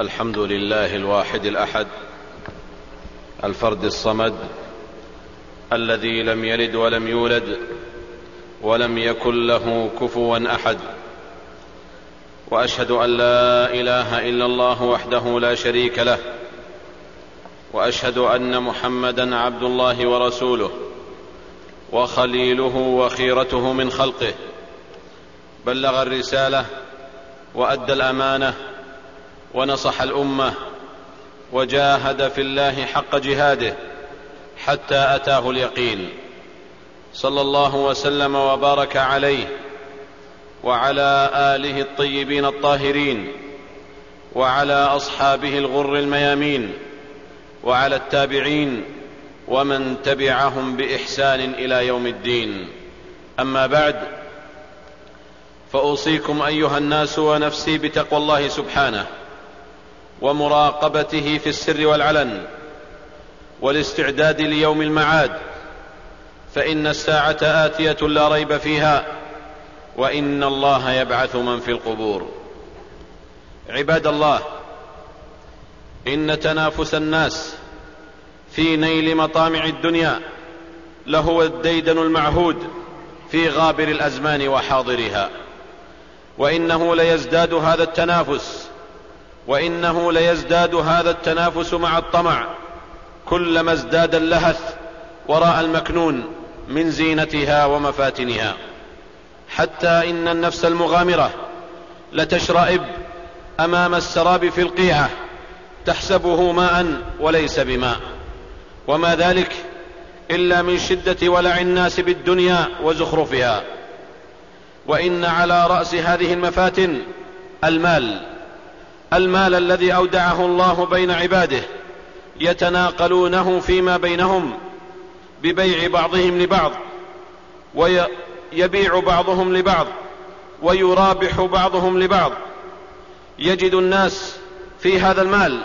الحمد لله الواحد الأحد الفرد الصمد الذي لم يلد ولم يولد ولم يكن له كفوا أحد. وأشهد أن لا إله إلا الله وحده لا شريك له وأشهد أن محمدا عبد الله ورسوله وخليله وخيرته من خلقه. بلغ الرسالة وأدى الأمانة ونصح الأمة وجاهد في الله حق جهاده حتى أتاه اليقين. صلى الله وسلم وبارك عليه وعلى آله الطيبين الطاهرين وعلى أصحابه الغر الميامين وعلى التابعين ومن تبعهم بإحسان إلى يوم الدين. أما بعد فأوصيكم أيها الناس ونفسي بتقوى الله سبحانه. ومراقبته في السر والعلن والاستعداد ليوم المعاد فإن الساعة آتية لا ريب فيها وإن الله يبعث من في القبور. عباد الله إن تنافس الناس في نيل مطامع الدنيا لهو الديدن المعهود في غابر الأزمان وحاضرها وإنه ليزداد هذا التنافس وإنه ليزداد هذا التنافس مع الطمع كلما ازداد اللهث وراء المكنون من زينتها ومفاتنها. حتى إن النفس المغامرة لتشرئب أمام السراب في القيعة تحسبه ماء وليس بماء. وما ذلك إلا من شدة ولع الناس بالدنيا وزخرفها. وإن على رأس هذه المفاتن المال. المال الذي أودعه الله بين عباده يتناقلونه فيما بينهم ببيع بعضهم لبعض ويبيع بعضهم لبعض ويرابح بعضهم لبعض. يجد الناس في هذا المال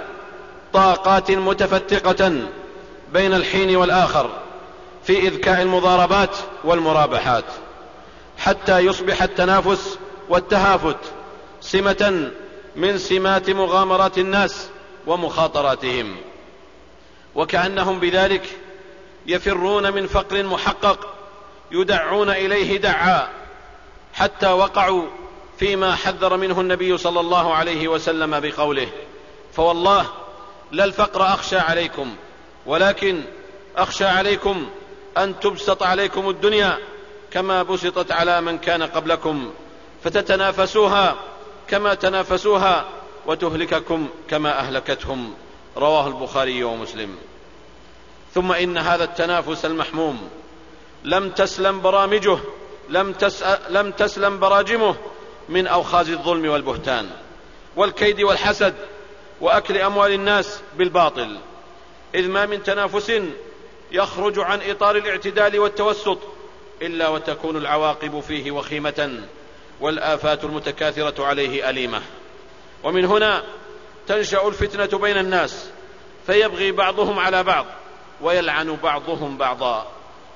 طاقات متفتقة بين الحين والآخر في إذكاء المضاربات والمرابحات حتى يصبح التنافس والتهافت سمة من سمات مغامرات الناس ومخاطراتهم. وكأنهم بذلك يفرون من فقر محقق يدعون إليه دعا حتى وقعوا فيما حذر منه النبي صلى الله عليه وسلم بقوله فوالله لا الفقر أخشى عليكم ولكن أخشى عليكم أن تبسط عليكم الدنيا كما بسطت على من كان قبلكم فتتنافسوها كما تنافسوها وتهلككم كما أهلكتهم. رواه البخاري ومسلم. ثم إن هذا التنافس المحموم لم تسلم برامجه لم, لم تسلم براجمه من اوخاز الظلم والبهتان والكيد والحسد وأكل أموال الناس بالباطل. إذ ما من تنافس يخرج عن إطار الاعتدال والتوسط إلا وتكون العواقب فيه وخيمة. والآفات المتكاثرة عليه أليمة. ومن هنا تنشأ الفتنة بين الناس فيبغي بعضهم على بعض ويلعن بعضهم بعضا.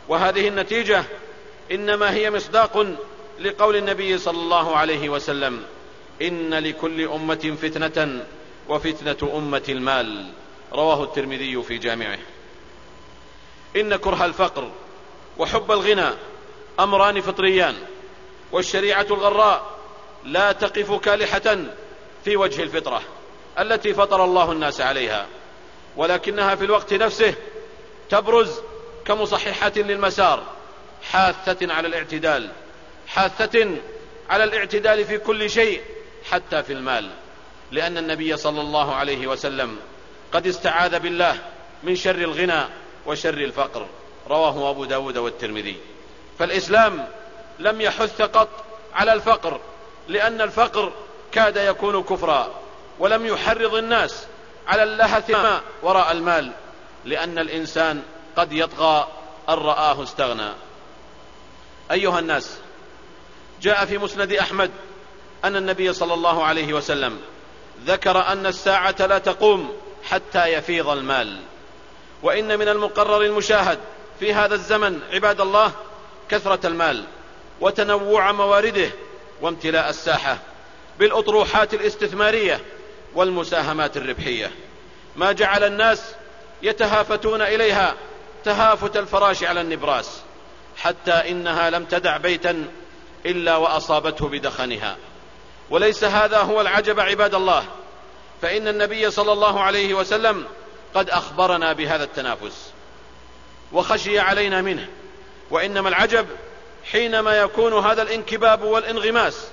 وهذه النتيجة إنما هي مصداق لقول النبي صلى الله عليه وسلم إن لكل أمة فتنة وفتنة أمة المال. رواه الترمذي في جامعه. إن كره الفقر وحب الغنى أمران فطريان. والشريعة الغراء لا تقف كالحة في وجه الفطرة التي فطر الله الناس عليها ولكنها في الوقت نفسه تبرز كمصححة للمسار حاثة على الاعتدال حاثة على الاعتدال في كل شيء حتى في المال لأن النبي صلى الله عليه وسلم قد استعاذ بالله من شر الغنى وشر الفقر رواه أبو داود والترمذي. فالإسلام لم يحث قط على الفقر لأن الفقر كاد يكون كفرا ولم يحرض الناس على اللهث ما وراء المال لأن الإنسان قد يطغى أن رآه استغنى. أيها الناس جاء في مسند أحمد أن النبي صلى الله عليه وسلم ذكر أن الساعة لا تقوم حتى يفيض المال. وإن من المقرر المشاهد في هذا الزمن عباد الله كثرة المال. وتنوع موارده وامتلاء الساحة بالأطروحات الاستثمارية والمساهمات الربحية. ما جعل الناس يتهافتون إليها تهافت الفراش على النبراس حتى إنها لم تدع بيتا إلا وأصابته بدخنها. وليس هذا هو العجب عباد الله فإن النبي صلى الله عليه وسلم قد أخبرنا بهذا التنافس وخشي علينا منه وإنما العجب حينما يكون هذا الانكباب والانغماس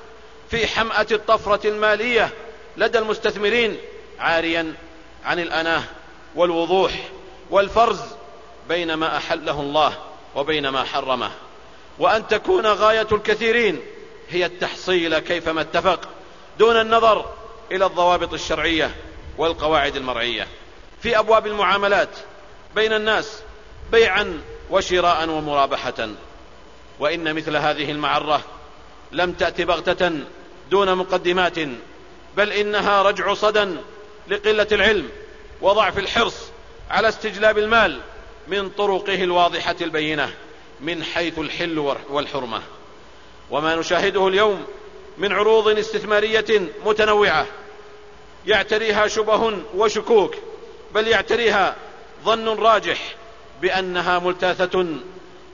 في حمأة الطفرة المالية لدى المستثمرين عاريا عن الأناه والوضوح والفرز بين ما أحله الله وبين ما حرمه. وأن تكون غاية الكثيرين هي التحصيل كيفما اتفق دون النظر إلى الضوابط الشرعية والقواعد المرعية. في أبواب المعاملات بين الناس بيعا وشراء ومرابحة. وإن مثل هذه المعرة لم تأت بغتة دون مقدمات بل إنها رجع صدى لقلة العلم وضعف الحرص على استجلاب المال من طرقه الواضحة البينة من حيث الحل والحرمة. وما نشاهده اليوم من عروض استثمارية متنوعة يعتريها شبه وشكوك بل يعتريها ظن راجح بأنها ملتاثة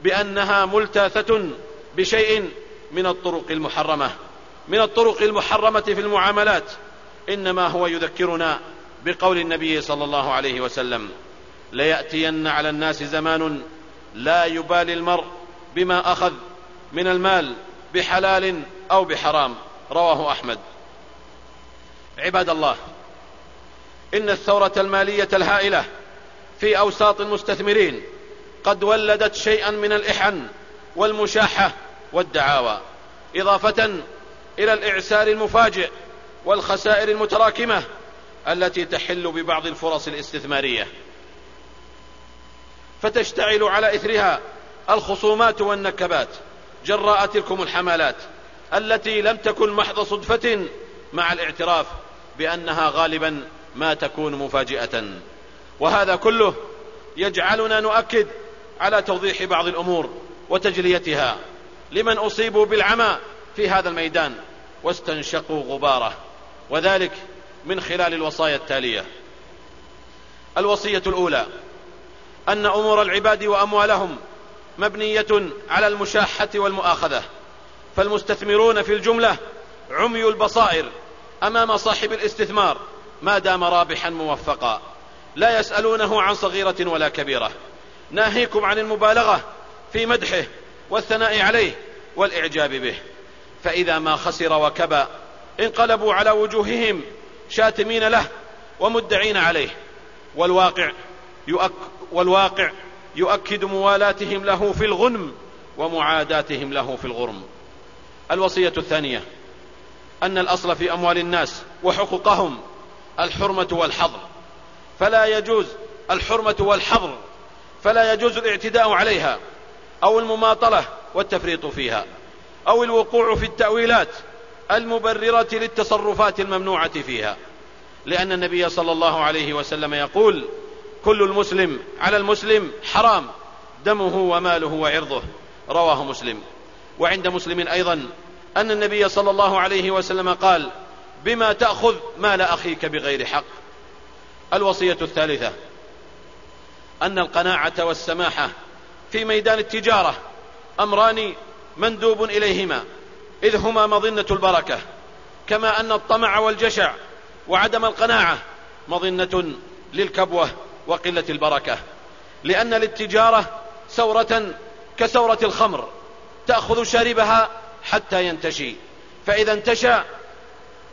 بأنها ملتاثة بشيء من الطرق المحرمة من الطرق المحرمة في المعاملات إنما هو يذكرنا بقول النبي صلى الله عليه وسلم ليأتين على الناس زمان لا يبالي المرء بما أخذ من المال بحلال أو بحرام. رواه أحمد. عباد الله إن الثورة المالية الهائلة في أوساط المستثمرين قد ولدت شيئا من الإحن والمشاحة والدعاوى إضافة إلى الإعسار المفاجئ والخسائر المتراكمة التي تحل ببعض الفرص الاستثمارية. فتشتعل على إثرها الخصومات والنكبات جراء تلكم الحملات التي لم تكن محض صدفة مع الاعتراف بأنها غالبا ما تكون مفاجئة. وهذا كله يجعلنا نؤكد على توضيح بعض الأمور وتجليتها. لمن أصيبوا بالعمى في هذا الميدان واستنشقوا غباره. وذلك من خلال الوصايا التالية. الوصية الأولى أن أمور العباد وأموالهم مبنية على المشاحة والمؤاخذة. فالمستثمرون في الجملة عمي البصائر أمام صاحب الاستثمار ما دام رابحا موفقا. لا يسألونه عن صغيرة ولا كبيرة. ناهيكم عن المبالغة في مدحه والثناء عليه والإعجاب به. فإذا ما خسر وكبى انقلبوا على وجوههم شاتمين له ومدعين عليه. والواقع يؤك والواقع يؤكد موالاتهم له في الغنم ومعاداتهم له في الغرم. الوصية الثانية أن الأصل في أموال الناس وحقوقهم الحرمة والحظر. فلا يجوز الحرمة والحظر فلا يجوز الاعتداء عليها أو المماطلة والتفريط فيها أو الوقوع في التأويلات المبررة للتصرفات الممنوعة فيها. لأن النبي صلى الله عليه وسلم يقول كل المسلم على المسلم حرام دمه وماله وعرضه. رواه مسلم. وعند مسلم أيضا أن النبي صلى الله عليه وسلم قال بما تأخذ مال أخيك بغير حق. الوصية الثالثة أن القناعة والسماحة في ميدان التجارة أمران مندوب إليهما إذ هما مظنة البركة كما أن الطمع والجشع وعدم القناعة مظنة للكبوة وقلة البركة لأن للتجارة سورة كسورة الخمر تأخذ شاربها حتى ينتشي فإذا انتشى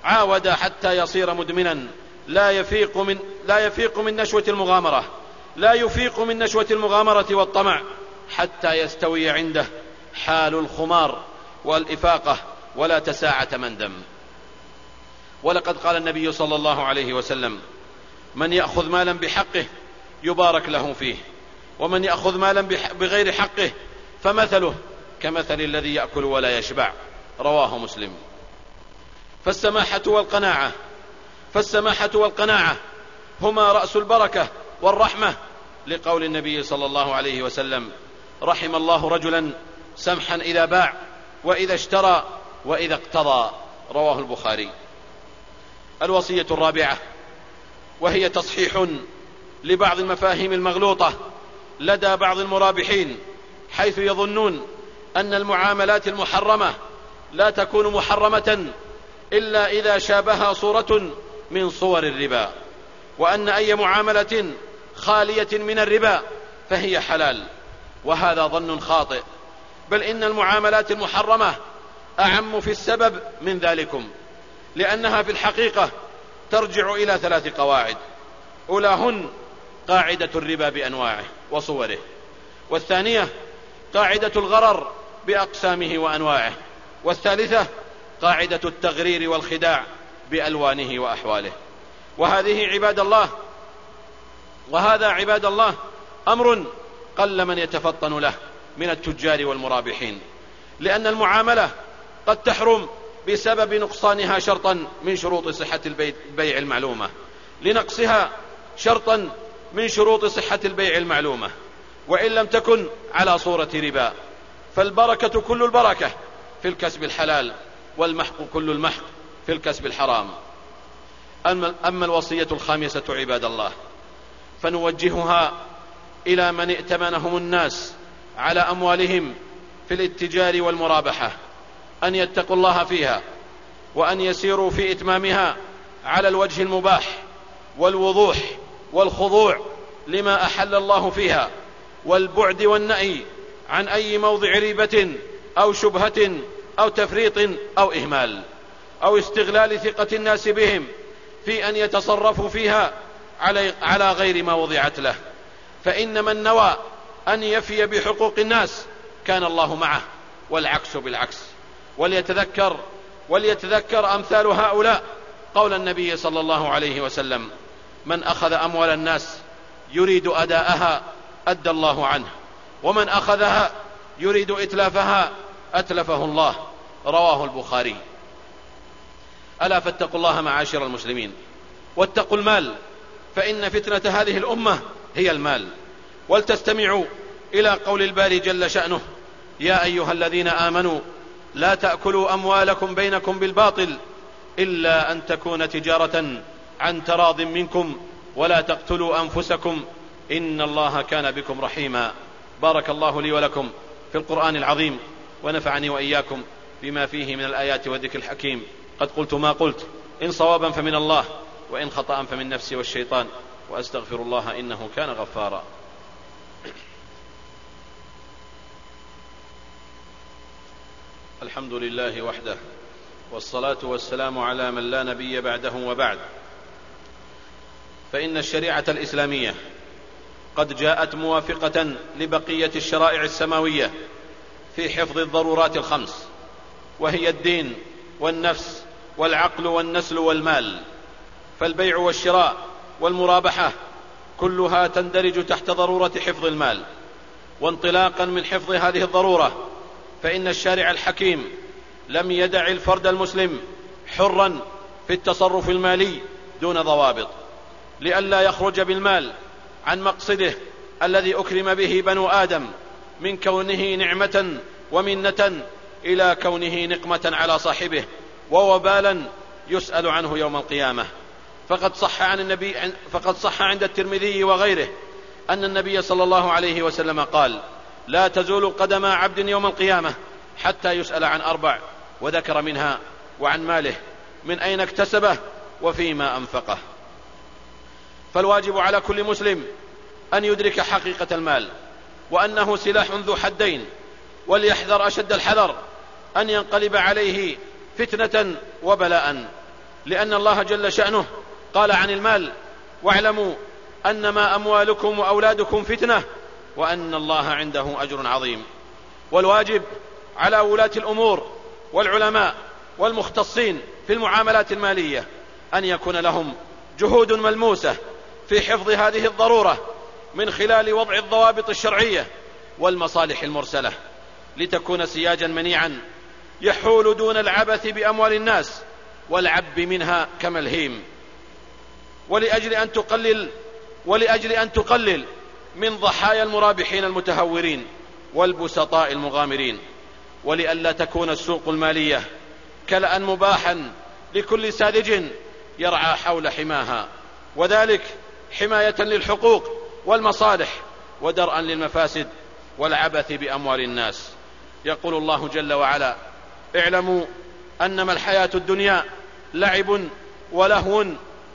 عاود حتى يصير مدمنا لا يفيق من لا يفيق من نشوة المغامرة. لا يفيق من نشوة المغامرة والطمع حتى يستوي عنده حال الخمار والإفاقة ولا تساعة مندم ولقد قال النبي صلى الله عليه وسلم من يأخذ مالا بحقه يبارك له فيه ومن يأخذ مالا بغير حقه فمثله كمثل الذي يأكل ولا يشبع. رواه مسلم. فالسماحة والقناعة فالسماحة والقناعة هما رأس البركة والرحمة لقول النبي صلى الله عليه وسلم رحم الله رجلا سمحا إذا باع وإذا اشترى وإذا اقتضى. رواه البخاري. الوصية الرابعة وهي تصحيح لبعض المفاهيم المغلوطة لدى بعض المرابحين حيث يظنون أن المعاملات المحرمة لا تكون محرمة إلا إذا شابها صورة من صور الربا وأن أي معاملة خالية من الربا فهي حلال وهذا ظن خاطئ. بل إن المعاملات المحرمة أعم في السبب من ذلكم لأنها في الحقيقة ترجع إلى ثلاث قواعد. أولاهن قاعدة الربا بأنواعه وصوره والثانية قاعدة الغرر بأقسامه وأنواعه والثالثة قاعدة التغرير والخداع بألوانه وأحواله. وهذه عباد الله وهذا عباد الله أمر قل من يتفطن له من التجار والمرابحين لأن المعاملة قد تحرم بسبب نقصانها شرطا من شروط صحة البيع المعلومة لنقصها شرطا من شروط صحة البيع المعلومة وإن لم تكن على صورة ربا فالبركة كل البركة في الكسب الحلال والمحق كل المحق في الكسب الحرام. أما الوصية الخامسة عباد الله فنوجهها إلى من ائتمنهم الناس على أموالهم في الاتجار والمرابحة أن يتقوا الله فيها وأن يسيروا في إتمامها على الوجه المباح والوضوح والخضوع لما أحل الله فيها والبعد والنأي عن أي موضع ريبة أو شبهة أو تفريط أو إهمال أو استغلال ثقة الناس بهم في أن يتصرفوا فيها على غير ما وضعت له. فإن من نوى أن يفي بحقوق الناس كان الله معه والعكس بالعكس. وليتذكر وليتذكر أمثال هؤلاء. قول النبي صلى الله عليه وسلم من أخذ أموال الناس يريد أداءها أدى الله عنه ومن أخذها يريد إتلافها أتلفه الله. رواه البخاري. ألا فاتقوا الله معاشر المسلمين واتقوا المال فإن فتنة هذه الأمة هي المال. ولتستمعوا إلى قول الباري جل شأنه يا أيها الذين آمنوا لا تأكلوا أموالكم بينكم بالباطل إلا أن تكون تجارة عن تراض منكم ولا تقتلوا أنفسكم. إن الله كان بكم رحيما. بارك الله لي ولكم في القرآن العظيم ونفعني وإياكم بما فيه من الآيات والذكر الحكيم. قد قلت ما قلت إن صوابا فمن الله. وإن خطأ فمن نفسي والشيطان وأستغفر الله إنه كان غفارا. الحمد لله وحده والصلاة والسلام على من لا نبي بعده وبعد. فإن الشريعة الإسلامية قد جاءت موافقة لبقية الشرائع السماوية في حفظ الضرورات الخمس وهي الدين والنفس والعقل والنسل والمال. فالبيع والشراء والمرابحة كلها تندرج تحت ضرورة حفظ المال. وانطلاقا من حفظ هذه الضرورة فإن الشارع الحكيم لم يدع الفرد المسلم حرا في التصرف المالي دون ضوابط. لئلا يخرج بالمال عن مقصده الذي أكرم به بنو آدم من كونه نعمة ومنة إلى كونه نقمة على صاحبه ووبالا يسأل عنه يوم القيامة. فقد صح عن النبي فقد صح عند الترمذي وغيره أن النبي صلى الله عليه وسلم قال لا تزول قدم عبد يوم القيامة حتى يسأل عن أربع وذكر منها وعن ماله من أين اكتسبه وفيما أنفقه. فالواجب على كل مسلم أن يدرك حقيقة المال وأنه سلاح ذو حدين وليحذر أشد الحذر أن ينقلب عليه فتنة وبلاء لأن الله جل شأنه قال عن المال واعلموا أنما أموالكم وأولادكم فتنة وأن الله عنده أجر عظيم. والواجب على ولاة الأمور والعلماء والمختصين في المعاملات المالية أن يكون لهم جهود ملموسة في حفظ هذه الضرورة من خلال وضع الضوابط الشرعية والمصالح المرسلة لتكون سياجا منيعا يحول دون العبث بأموال الناس والعب منها كملهيم. ولأجل أن تقلل ولأجل أن تقلل من ضحايا المرابحين المتهورين والبسطاء المغامرين ولئلا تكون السوق المالية كلأ مباحا لكل ساذج يرعى حول حماها. وذلك حماية للحقوق والمصالح ودرءا للمفاسد والعبث بأموال الناس. يقول الله جل وعلا اعلموا أنما الحياة الدنيا لعب ولهو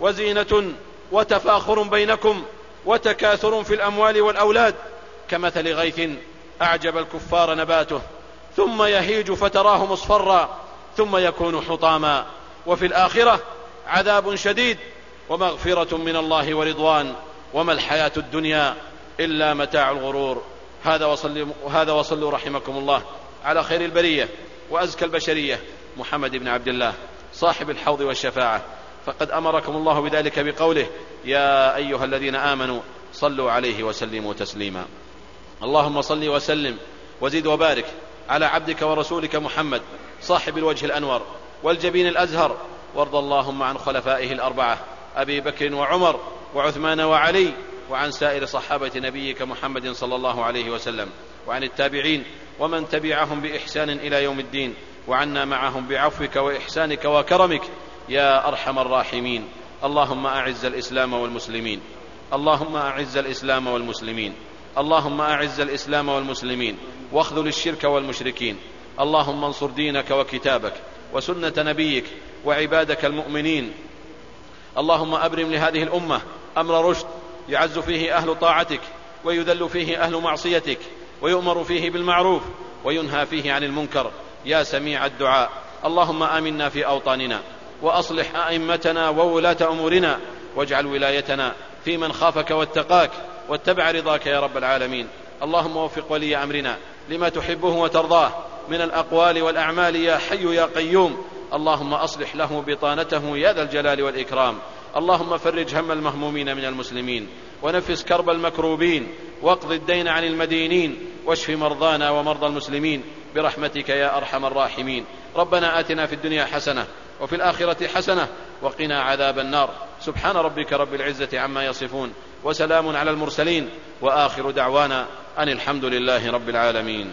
وزينة وتفاخر بينكم وتكاثر في الأموال والأولاد كمثل غيث أعجب الكفار نباته ثم يهيج فتراه مصفرا ثم يكون حطاما وفي الآخرة عذاب شديد ومغفرة من الله ورضوان وما الحياة الدنيا إلا متاع الغرور. هذا وصلوا, هذا وصلوا رحمكم الله على خير البرية وأزكى البشرية محمد بن عبد الله صاحب الحوض والشفاعة. فقد أمركم الله بذلك بقوله يا أيها الذين آمنوا صلوا عليه وسلموا تسليما. اللهم صل وسلم وزد وبارك على عبدك ورسولك محمد صاحب الوجه الأنور والجبين الأزهر. وارض اللهم عن خلفائه الأربعة أبي بكر وعمر وعثمان وعلي وعن سائر صحابة نبيك محمد صلى الله عليه وسلم وعن التابعين ومن تبعهم بإحسان إلى يوم الدين وعنا معهم بعفوك وإحسانك وكرمك. يا أرحم الراحمين. اللهم أعز الإسلام والمسلمين. اللهم أعز الإسلام والمسلمين. اللهم أعز الإسلام والمسلمين. واخذل الشرك والمشركين. اللهم انصر دينك وكتابك وسنة نبيك وعبادك المؤمنين. اللهم أبرم لهذه الأمة أمر رشد يعز فيه أهل طاعتك ويذل فيه أهل معصيتك ويؤمر فيه بالمعروف وينهى فيه عن المنكر. يا سميع الدعاء. اللهم آمنا في أوطاننا. وأصلح أئمتنا وولاة أمورنا واجعل ولايتنا في من خافك واتقاك واتبع رضاك يا رب العالمين. اللهم وفق ولي أمرنا لما تحبه وترضاه من الأقوال والأعمال يا حي يا قيوم. اللهم أصلح له بطانته يا ذا الجلال والإكرام. اللهم فرج هم المهمومين من المسلمين. ونفس كرب المكروبين. واقض الدين عن المدينين. واشف مرضانا ومرضى المسلمين. برحمتك يا أرحم الراحمين. ربنا آتنا في الدنيا حسنة وفي الآخرة حسنة وقنا عذاب النار. سبحان ربك رب العزة عما يصفون وسلام على المرسلين وآخر دعوانا أن الحمد لله رب العالمين.